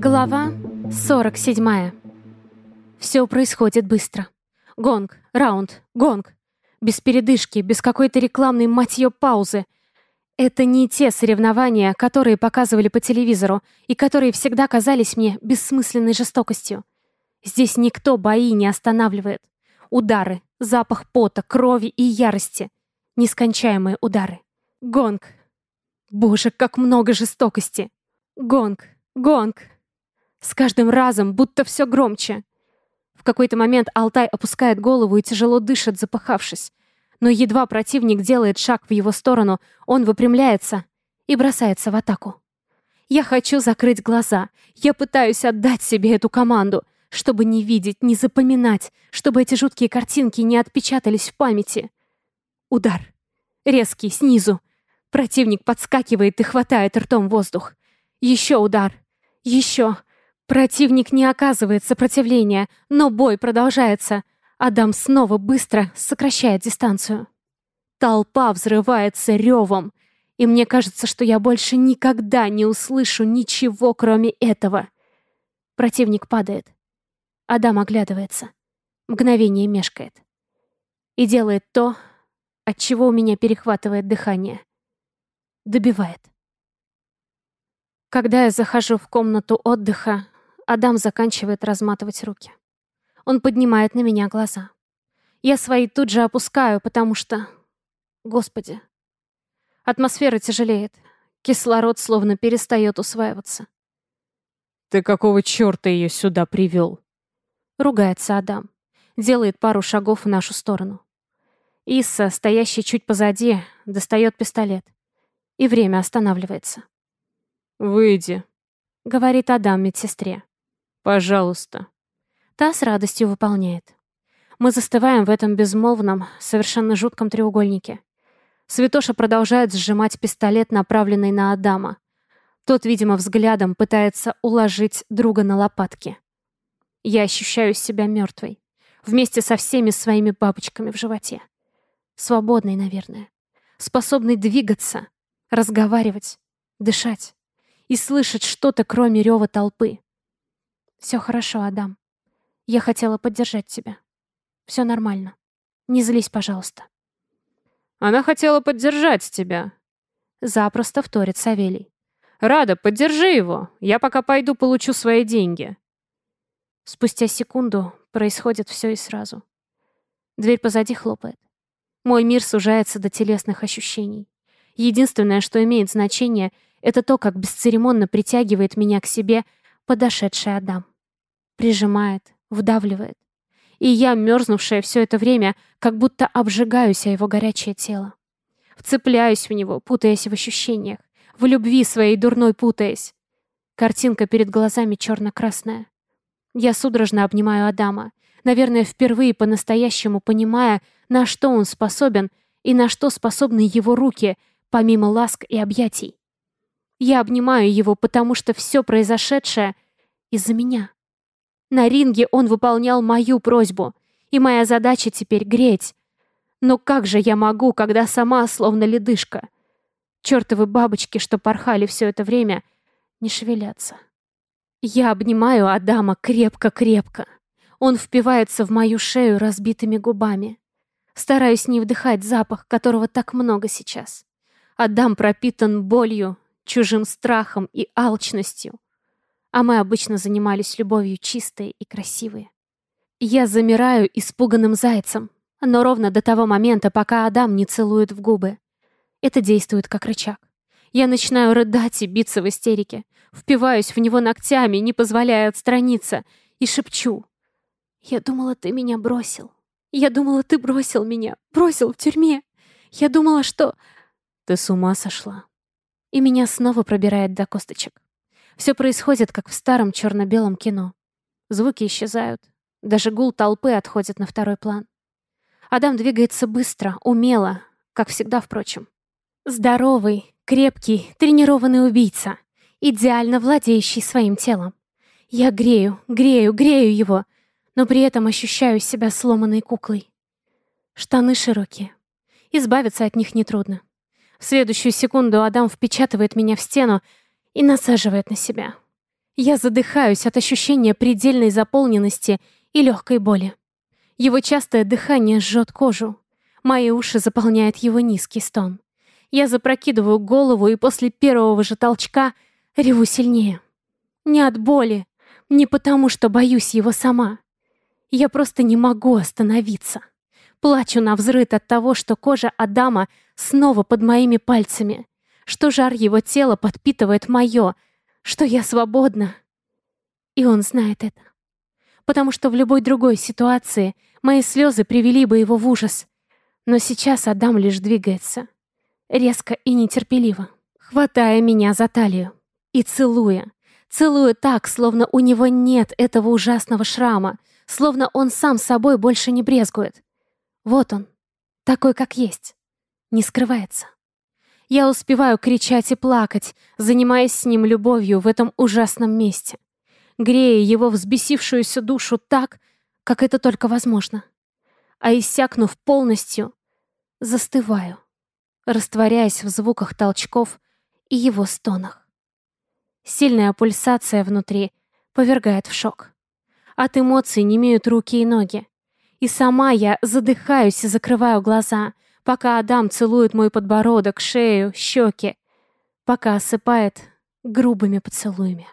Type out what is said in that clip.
Глава 47. Все происходит быстро. Гонг, раунд, гонг. Без передышки, без какой-то рекламной мать ее паузы. Это не те соревнования, которые показывали по телевизору и которые всегда казались мне бессмысленной жестокостью. Здесь никто бои не останавливает. Удары, запах пота, крови и ярости. Нескончаемые удары. Гонг. Боже, как много жестокости. Гонг, гонг. С каждым разом будто все громче. В какой-то момент Алтай опускает голову и тяжело дышит, запахавшись. Но едва противник делает шаг в его сторону, он выпрямляется и бросается в атаку. Я хочу закрыть глаза. Я пытаюсь отдать себе эту команду, чтобы не видеть, не запоминать, чтобы эти жуткие картинки не отпечатались в памяти. Удар. Резкий, снизу. Противник подскакивает и хватает ртом воздух. Еще удар. Еще. Противник не оказывает сопротивления, но бой продолжается. Адам снова быстро сокращает дистанцию. Толпа взрывается ревом, и мне кажется, что я больше никогда не услышу ничего, кроме этого. Противник падает. Адам оглядывается. Мгновение мешкает. И делает то, от чего у меня перехватывает дыхание. Добивает. Когда я захожу в комнату отдыха, Адам заканчивает разматывать руки. Он поднимает на меня глаза. Я свои тут же опускаю, потому что... Господи. Атмосфера тяжелеет. Кислород словно перестает усваиваться. «Ты какого черта ее сюда привел?» Ругается Адам. Делает пару шагов в нашу сторону. Исса, стоящий чуть позади, достает пистолет. И время останавливается. «Выйди», — говорит Адам медсестре. Пожалуйста. Та с радостью выполняет. Мы застываем в этом безмолвном, совершенно жутком треугольнике. Святоша продолжает сжимать пистолет, направленный на Адама. Тот, видимо, взглядом пытается уложить друга на лопатки. Я ощущаю себя мертвой. Вместе со всеми своими бабочками в животе. Свободной, наверное. Способной двигаться, разговаривать, дышать и слышать что-то, кроме рева толпы. Все хорошо, Адам. Я хотела поддержать тебя. Все нормально. Не злись, пожалуйста. Она хотела поддержать тебя. Запросто вторит Савелий. Рада, поддержи его. Я пока пойду получу свои деньги. Спустя секунду происходит все и сразу. Дверь позади хлопает. Мой мир сужается до телесных ощущений. Единственное, что имеет значение, это то, как бесцеремонно притягивает меня к себе подошедший Адам. Прижимает, вдавливает. И я, мерзнувшая все это время, как будто обжигаюсь о его горячее тело. Вцепляюсь в него, путаясь в ощущениях, в любви своей дурной путаясь. Картинка перед глазами черно-красная. Я судорожно обнимаю Адама, наверное, впервые по-настоящему понимая, на что он способен и на что способны его руки, помимо ласк и объятий. Я обнимаю его, потому что все произошедшее из-за меня. На ринге он выполнял мою просьбу, и моя задача теперь греть. Но как же я могу, когда сама словно ледышка? Чёртовы бабочки, что порхали все это время, не шевелятся. Я обнимаю Адама крепко-крепко. Он впивается в мою шею разбитыми губами. Стараюсь не вдыхать запах, которого так много сейчас. Адам пропитан болью, чужим страхом и алчностью. А мы обычно занимались любовью чистой и красивой. Я замираю испуганным зайцем, но ровно до того момента, пока Адам не целует в губы. Это действует как рычаг. Я начинаю рыдать и биться в истерике. Впиваюсь в него ногтями, не позволяя отстраниться, и шепчу. «Я думала, ты меня бросил. Я думала, ты бросил меня. Бросил в тюрьме. Я думала, что...» «Ты с ума сошла?» И меня снова пробирает до косточек. Все происходит, как в старом черно-белом кино. Звуки исчезают. Даже гул толпы отходит на второй план. Адам двигается быстро, умело, как всегда, впрочем. Здоровый, крепкий, тренированный убийца, идеально владеющий своим телом. Я грею, грею, грею его, но при этом ощущаю себя сломанной куклой. Штаны широкие. Избавиться от них нетрудно. В следующую секунду Адам впечатывает меня в стену и насаживает на себя. Я задыхаюсь от ощущения предельной заполненности и легкой боли. Его частое дыхание жжет кожу. Мои уши заполняет его низкий стон. Я запрокидываю голову и после первого же толчка реву сильнее. Не от боли, не потому, что боюсь его сама. Я просто не могу остановиться. Плачу на взрыд от того, что кожа Адама снова под моими пальцами, что жар его тела подпитывает мое, что я свободна. И он знает это. Потому что в любой другой ситуации мои слезы привели бы его в ужас. Но сейчас Адам лишь двигается. Резко и нетерпеливо. Хватая меня за талию. И целуя. Целуя так, словно у него нет этого ужасного шрама. Словно он сам собой больше не брезгует. Вот он. Такой, как есть. Не скрывается. Я успеваю кричать и плакать, занимаясь с ним любовью в этом ужасном месте, грея его взбесившуюся душу так, как это только возможно. А иссякнув полностью, застываю, растворяясь в звуках толчков и его стонах. Сильная пульсация внутри повергает в шок. От эмоций не имеют руки и ноги. И сама я задыхаюсь и закрываю глаза — пока Адам целует мой подбородок, шею, щеки, пока осыпает грубыми поцелуями.